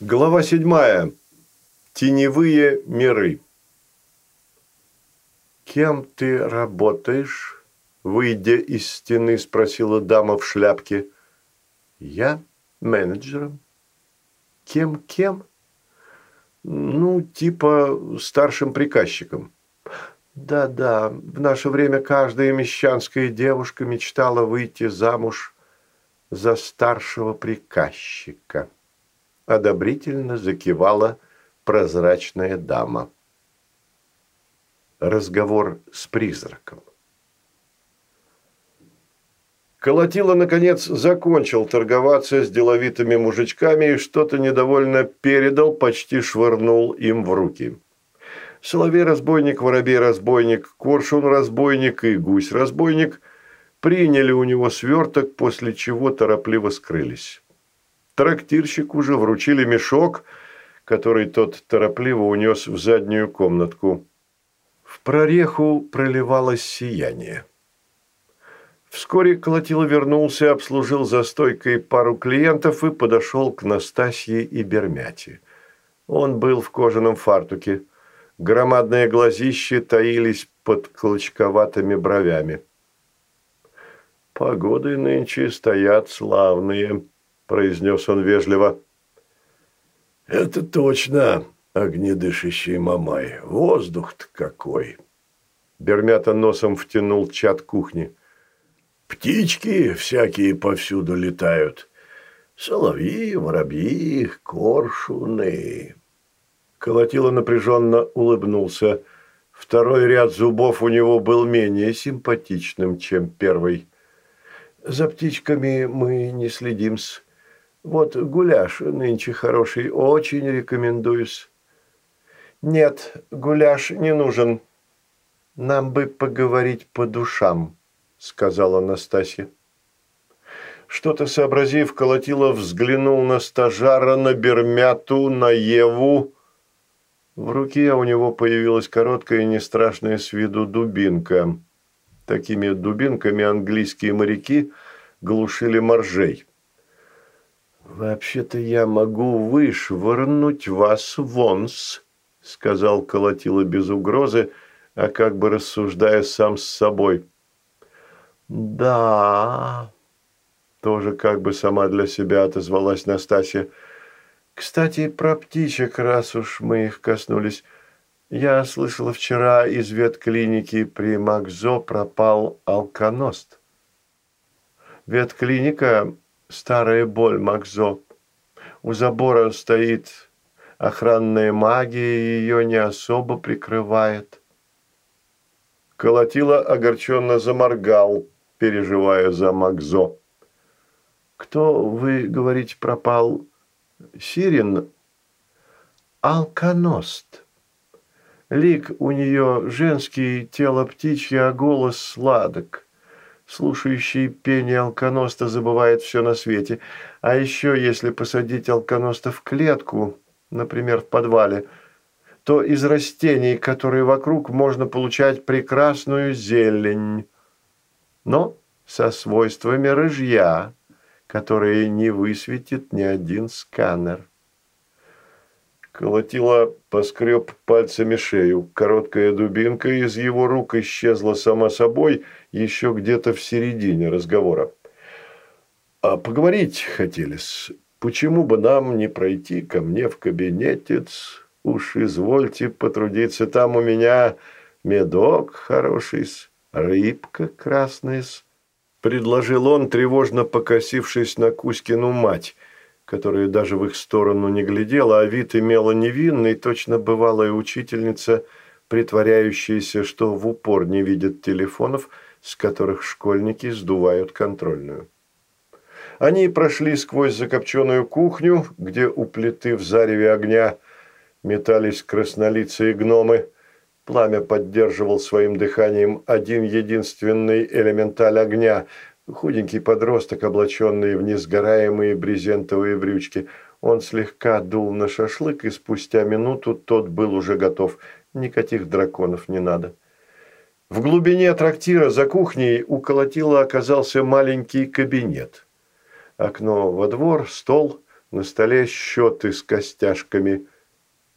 Глава седьмая. Теневые миры. «Кем ты работаешь?» Выйдя из стены, спросила дама в шляпке. «Я менеджером». «Кем-кем?» «Ну, типа старшим приказчиком». «Да-да, в наше время каждая мещанская девушка мечтала выйти замуж за старшего приказчика» одобрительно закивала прозрачная дама. Разговор с призраком. Колотило, наконец, закончил торговаться с деловитыми мужичками и что-то недовольно передал, почти швырнул им в руки. Соловей-разбойник, воробей-разбойник, коршун-разбойник и гусь-разбойник приняли у него сверток, после чего торопливо скрылись. Трактирщику уже вручили мешок, который тот торопливо унес в заднюю комнатку. В прореху проливалось сияние. Вскоре Колотило вернулся, обслужил за стойкой пару клиентов и подошел к Настасье и Бермяти. Он был в кожаном фартуке. Громадные глазища таились под клочковатыми бровями. «Погоды нынче стоят славные», произнес он вежливо. «Это точно, огнедышащий мамай. Воздух-то какой!» Бермята носом втянул чат кухни. «Птички всякие повсюду летают. Соловьи, воробьи, коршуны». Колотило напряженно улыбнулся. Второй ряд зубов у него был менее симпатичным, чем первый. «За птичками мы не следим-с. Вот гуляш нынче хороший, очень рекомендуюсь. Нет, гуляш не нужен. Нам бы поговорить по душам, сказала Настасья. Что-то сообразив, Колотилов взглянул на стажара, на Бермяту, на Еву. В руке у него появилась короткая и не страшная с виду дубинка. Такими дубинками английские моряки глушили моржей. «Вообще-то я могу вышвырнуть вас вонс», – сказал Колотило без угрозы, а как бы рассуждая сам с собой. «Да», – тоже как бы сама для себя отозвалась Настасья. «Кстати, про птичек, раз уж мы их коснулись. Я слышала вчера из ветклиники при Макзо пропал алконост. Ветклиника старая боль Макзо. У забора стоит охранная магия, ее не особо прикрывает. Колотило огорченно заморгал, переживая за Макзо. «Кто, вы говорите, пропал? Сирин?» «Алконост. Лик у нее женский, тело птичье, а голос сладок слушающий пение алконоста забывает все на свете. А еще, если посадить алконоста в клетку, например, в подвале, то из растений, которые вокруг, можно получать прекрасную зелень, но со свойствами рыжья, которые не высветит ни один сканер. Колотила поскреб пальцами шею. Короткая дубинка из его рук исчезла сама собой еще где-то в середине разговора. «А поговорить хотелись. Почему бы нам не пройти ко мне в кабинетец? Уж извольте потрудиться. Там у меня медок хороший, рыбка красная предложил он, тревожно покосившись на Кузькину мать – которая даже в их сторону не глядела, а вид имела невинный, точно бывалая учительница, притворяющаяся, что в упор не видит телефонов, с которых школьники сдувают контрольную. Они прошли сквозь закопченную кухню, где у плиты в зареве огня метались краснолицые гномы. Пламя поддерживал своим дыханием один единственный элементаль огня – Худенький подросток, облаченный в несгораемые брезентовые брючки. Он слегка дул на шашлык, и спустя минуту тот был уже готов. Никаких драконов не надо. В глубине трактира за кухней у колотила оказался маленький кабинет. Окно во двор, стол, На столе счеты с костяшками.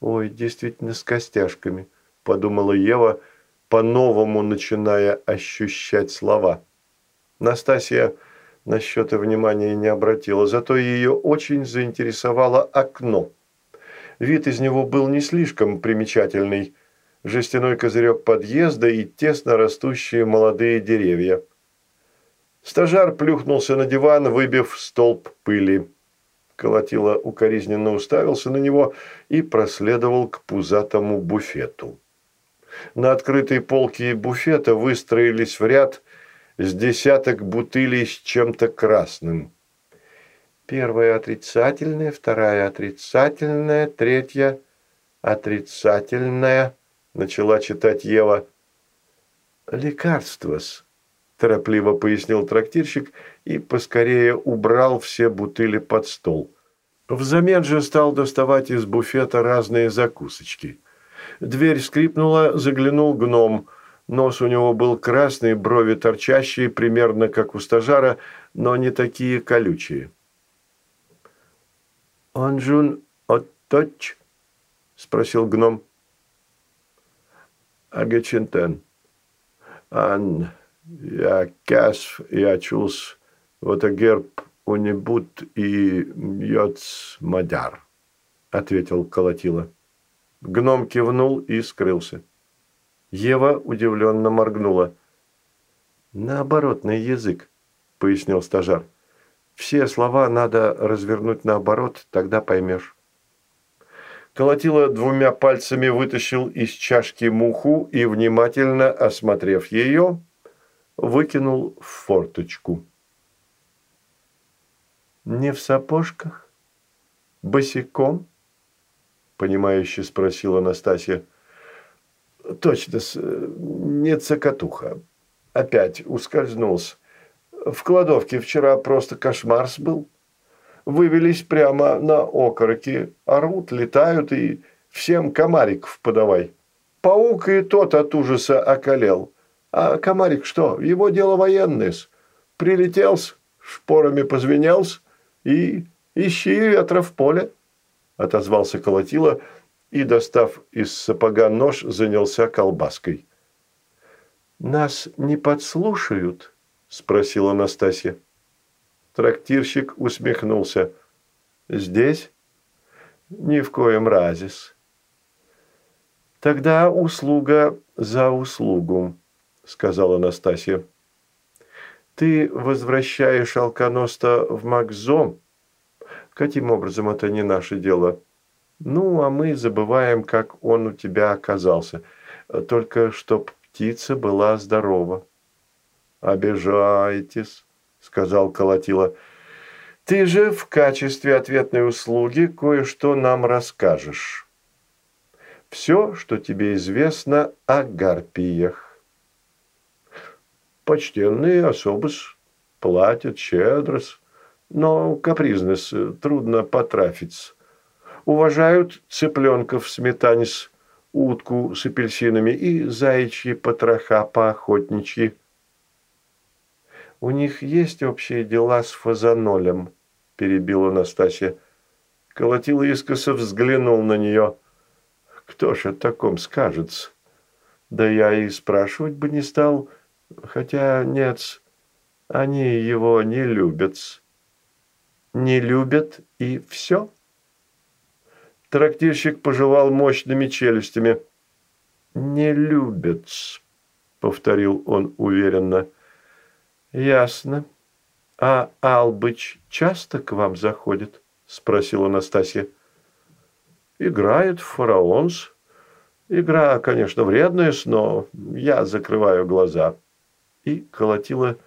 Ой, действительно, с костяшками, подумала Ева, по-новому начиная ощущать слова. Настасья на счеты внимания не обратила, зато ее очень заинтересовало окно. Вид из него был не слишком примечательный. Жестяной козырек подъезда и тесно растущие молодые деревья. Стажар плюхнулся на диван, выбив столб пыли. Колотило укоризненно уставился на него и проследовал к пузатому буфету. На открытой полке буфета выстроились в ряд с десяток бутылей с чем-то красным. Первая отрицательная, вторая отрицательная, третья отрицательная, начала читать Ева. Лекарство-с, торопливо пояснил трактирщик и поскорее убрал все бутыли под стол. Взамен же стал доставать из буфета разные закусочки. Дверь скрипнула, заглянул гном. Нос у него был красный, брови торчащие, примерно как у стажара, но не такие колючие. «Анжун отточ?» – спросил гном. «Агачентен. Ан, я кясв, я чулс, вот герб унибут и йоц мадяр», – ответил Колотила. Гном кивнул и скрылся. Ева удивленно моргнула. «Наоборотный язык», – пояснил стажар. Все слова надо развернуть наоборот, тогда поймешь. Колотила двумя пальцами вытащил из чашки муху и, внимательно осмотрев ее, выкинул в форточку. «Не в сапожках? Босиком?» – понимающе спросила Настасья. «Точно, не цокотуха. Опять ускользнулся. В кладовке вчера просто кошмар был. Вывелись прямо на окороки, орут, летают и всем комариков подавай. Паук и тот от ужаса околел. А комарик что? Его дело военное. Прилетел, шпорами позвенелся и ищи ветра в поле. Отозвался Колотила и, достав из сапога нож, занялся колбаской. «Нас не подслушают?» спросила Настасья. Трактирщик усмехнулся. «Здесь?» «Ни в коем разис». «Тогда услуга за услугу», – сказала Настасья. «Ты возвращаешь алконоста в Макзом. Каким образом это не наше дело? Ну, а мы забываем, как он у тебя оказался. Только чтоб птица была здорова» обижаетесь», – сказал Колотила. «Ты же в качестве ответной услуги кое-что нам расскажешь. Все, что тебе известно о гарпиях». «Почтенные особы платят щедро, но капризнес трудно потрафить. Уважают цыпленков сметанис, утку с апельсинами и заячьи потроха поохотничьи». «У них есть общие дела с фазанолем», – перебила Настасья. Колотил искоса взглянул на нее. «Кто ж о таком скажет? Да я и спрашивать бы не стал, хотя нет, они его не любят». «Не любят и все?» Трактирщик пожевал мощными челюстями. «Не любят», — повторил он уверенно. «Ясно. А Албыч часто к вам заходит?» – спросила Настасья. «Играет в фараонс. Игра, конечно, вредная, но я закрываю глаза». И колотила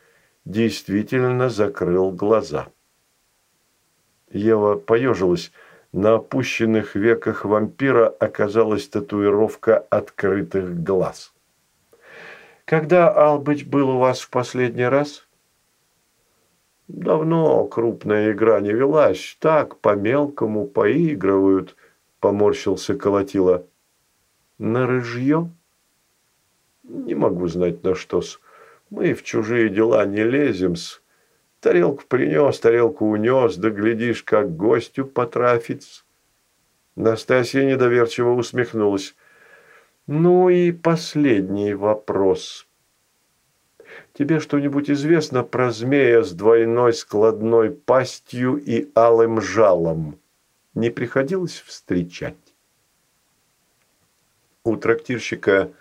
действительно закрыл глаза. Ева поежилась. На опущенных веках вампира оказалась татуировка открытых глаз. Когда Албыч был у вас в последний раз? Давно крупная игра не велась. Так, по-мелкому поигрывают, поморщился Колотила. На рыжье? Не могу знать на что-с. Мы в чужие дела не лезем-с. Тарелку принес, тарелку унес, да глядишь, как гостю потрафится. Настасья недоверчиво усмехнулась. Ну и последний вопрос. Тебе что-нибудь известно про змея с двойной складной пастью и алым жалом? Не приходилось встречать? У трактирщика,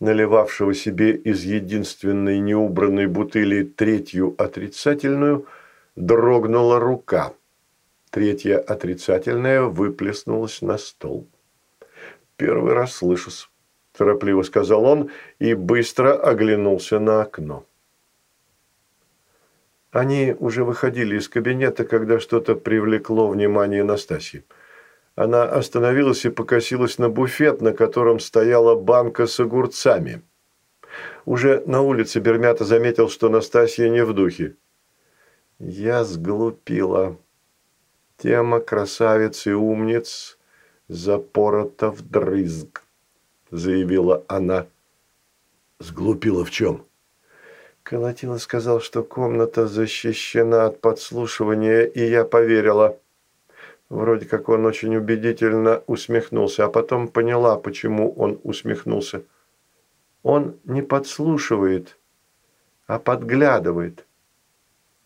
наливавшего себе из единственной неубранной бутыли третью отрицательную, дрогнула рука. Третья отрицательная выплеснулась на стол. «Первый раз слышу-с», – торопливо сказал он и быстро оглянулся на окно. Они уже выходили из кабинета, когда что-то привлекло внимание Настасьи. Она остановилась и покосилась на буфет, на котором стояла банка с огурцами. Уже на улице Бермята заметил, что Настасья не в духе. «Я сглупила. Тема красавиц и умниц запорота вдрызг», – заявила она. «Сглупила в чем?» Колотила сказал, что комната защищена от подслушивания, и я поверила. Вроде как он очень убедительно усмехнулся, а потом поняла, почему он усмехнулся. Он не подслушивает, а подглядывает.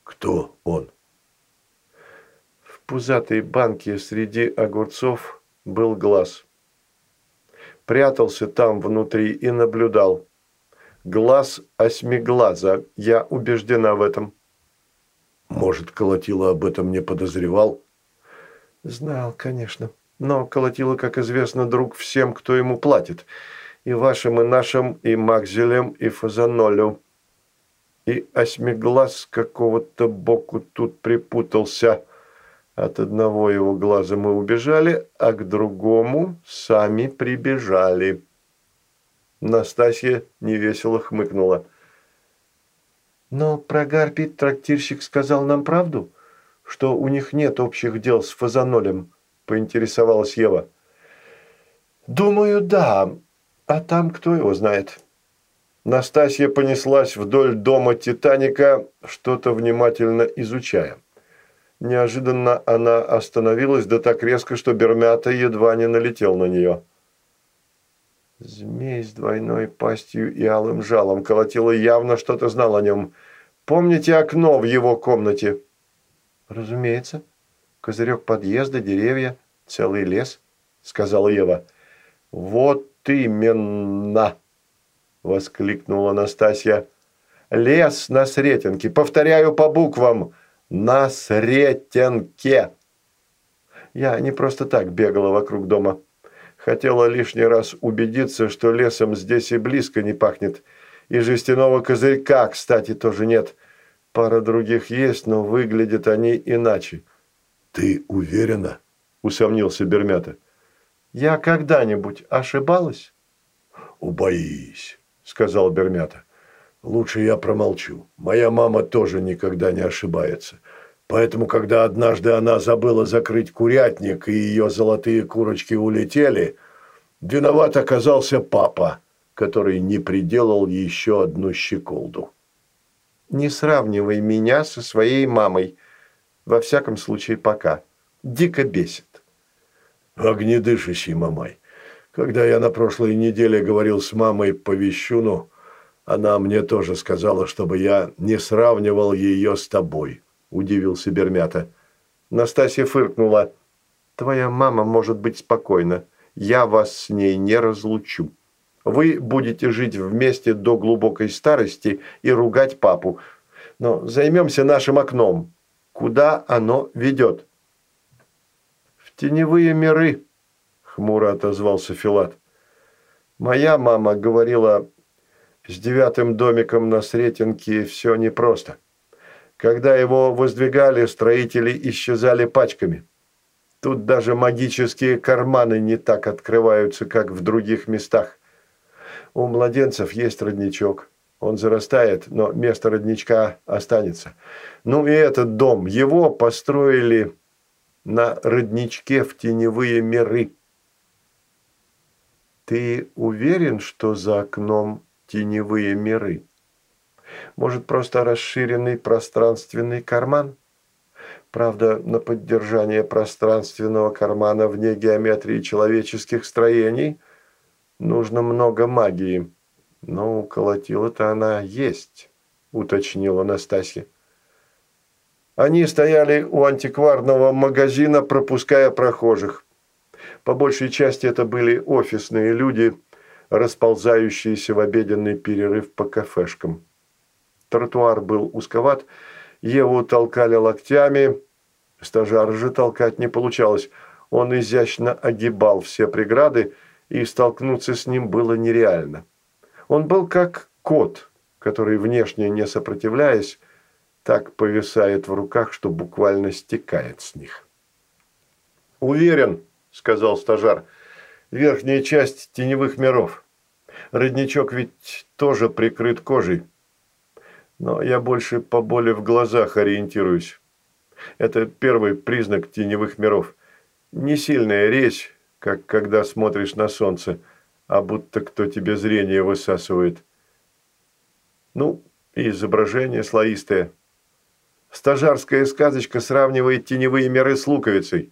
Кто он? В пузатой банке среди огурцов был глаз. Прятался там внутри и наблюдал. Глаз осьмиглаза, я убеждена в этом. Может, Колотила об этом не подозревал? Знал, конечно. Но Колотила, как известно, друг всем, кто ему платит. И вашим, и нашим, и Макзелем, и Фазанолю. И осьмиглаз какого-то боку тут припутался. От одного его глаза мы убежали, а к другому сами прибежали. Настасья невесело хмыкнула. «Но про Гарпи трактирщик сказал нам правду?» Что у них нет общих дел с Фазанолем?» – поинтересовалась Ева. «Думаю, да. А там кто его знает?» Настасья понеслась вдоль дома Титаника, что-то внимательно изучая. Неожиданно она остановилась, да так резко, что Бермята едва не налетел на нее. Змей с двойной пастью и алым жалом колотила явно что-то знал о нем. «Помните окно в его комнате?» «Разумеется. Козырек подъезда, деревья, целый лес», – сказала Ева. «Вот именно!» – воскликнула Настасья. «Лес на Сретенке. Повторяю по буквам. На Сретенке!» Я не просто так бегала вокруг дома. Хотела лишний раз убедиться, что лесом здесь и близко не пахнет. И жестяного козырька, кстати, тоже нет. Пара других есть, но выглядят они иначе. Ты уверена? Усомнился Бермята. Я когда-нибудь ошибалась? Убоись, сказал Бермята. Лучше я промолчу. Моя мама тоже никогда не ошибается. Поэтому, когда однажды она забыла закрыть курятник, и ее золотые курочки улетели, виноват оказался папа, который не приделал еще одну щеколду. Не сравнивай меня со своей мамой. Во всяком случае, пока. Дико бесит. Огнедышащий мамай. Когда я на прошлой неделе говорил с мамой по вещуну, она мне тоже сказала, чтобы я не сравнивал ее с тобой, удивился Бермята. Настасья фыркнула. Твоя мама может быть спокойна. Я вас с ней не разлучу. Вы будете жить вместе до глубокой старости и ругать папу. Но займемся нашим окном. Куда оно ведет?» «В теневые миры», – хмуро отозвался Филат. «Моя мама говорила, с девятым домиком на Сретенке все непросто. Когда его воздвигали, строители исчезали пачками. Тут даже магические карманы не так открываются, как в других местах. У младенцев есть родничок. Он зарастает, но место родничка останется. Ну и этот дом, его построили на родничке в теневые миры. Ты уверен, что за окном теневые миры? Может, просто расширенный пространственный карман? Правда, на поддержание пространственного кармана вне геометрии человеческих строений нужно много магии. Но у колотила-то она есть, уточнила Настасья. Они стояли у антикварного магазина, пропуская прохожих. По большей части это были офисные люди, расползающиеся в обеденный перерыв по кафешкам. Тротуар был узковат, Еву толкали локтями, стажар же толкать не получалось. Он изящно огибал все преграды, и столкнуться с ним было нереально. Он был как кот, который, внешне не сопротивляясь, так повисает в руках, что буквально стекает с них. «Уверен», – сказал стажар, – «верхняя часть теневых миров. Родничок ведь тоже прикрыт кожей. Но я больше по боли в глазах ориентируюсь. Это первый признак теневых миров. Не сильная резь, как когда смотришь на солнце, а будто кто тебе зрение высасывает. Ну, и изображение слоистое. Стажарская сказочка сравнивает теневые миры с луковицей.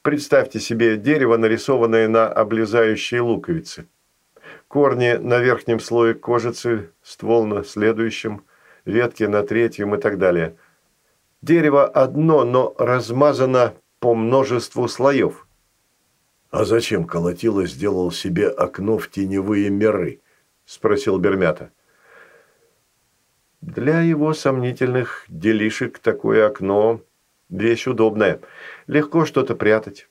Представьте себе дерево, нарисованное на облезающей луковице. Корни на верхнем слое кожицы, ствол на следующем, ветки на третьем и так далее. Дерево одно, но размазано по множеству слоев. «А зачем Колотило сделал себе окно в теневые миры?» – спросил Бермята. Для его сомнительных делишек такое окно – вещь удобная. Легко что-то прятать.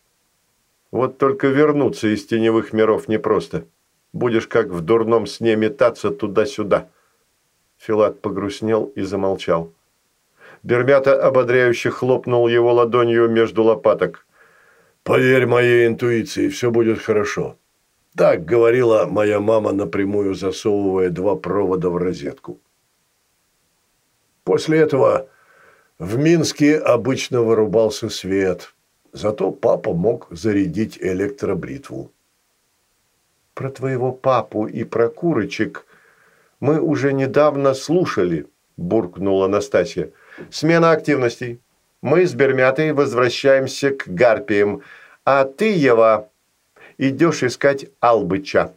Вот только вернуться из теневых миров непросто. Будешь как в дурном сне метаться туда-сюда. Филат погрустнел и замолчал. Бермята ободряюще хлопнул его ладонью между лопаток. «Поверь моей интуиции, все будет хорошо». Так говорила моя мама, напрямую засовывая два провода в розетку. После этого в Минске обычно вырубался свет, зато папа мог зарядить электробритву. «Про твоего папу и про курочек мы уже недавно слушали», – буркнула Настасья. «Смена активностей. Мы с Бермятой возвращаемся к Гарпиям, а ты, Ева, идешь искать Албыча».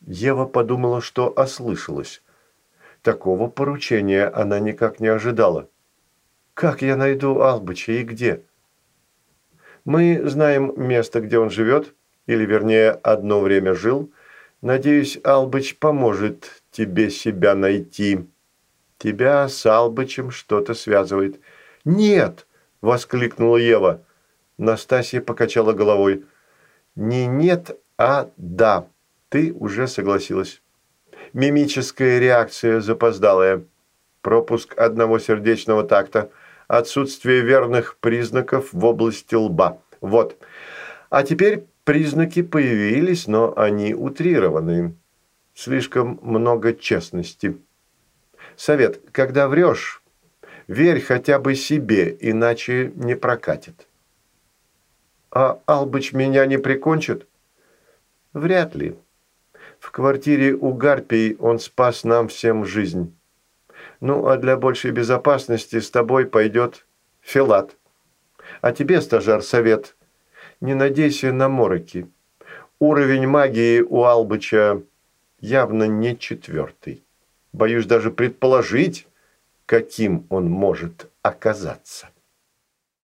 Ева подумала, что ослышалась. Такого поручения она никак не ожидала. «Как я найду Албыча и где?» «Мы знаем место, где он живет, или, вернее, одно время жил. Надеюсь, Албыч поможет тебе себя найти. Тебя с Албычем что-то связывает». «Нет!» – воскликнула Ева. Настасья покачала головой. «Не нет, а да. Ты уже согласилась». Мимическая реакция запоздалая. Пропуск одного сердечного такта. Отсутствие верных признаков в области лба. Вот. А теперь признаки появились, но они утрированы. Слишком много честности. Совет. Когда врешь, верь хотя бы себе, иначе не прокатит. А Албыч меня не прикончит? Вряд ли. В квартире у Гарпий он спас нам всем жизнь. Ну, а для большей безопасности с тобой пойдет Филат. А тебе, стажар, совет. Не надейся на мороки. Уровень магии у Албыча явно не четвертый. Боюсь даже предположить, каким он может оказаться.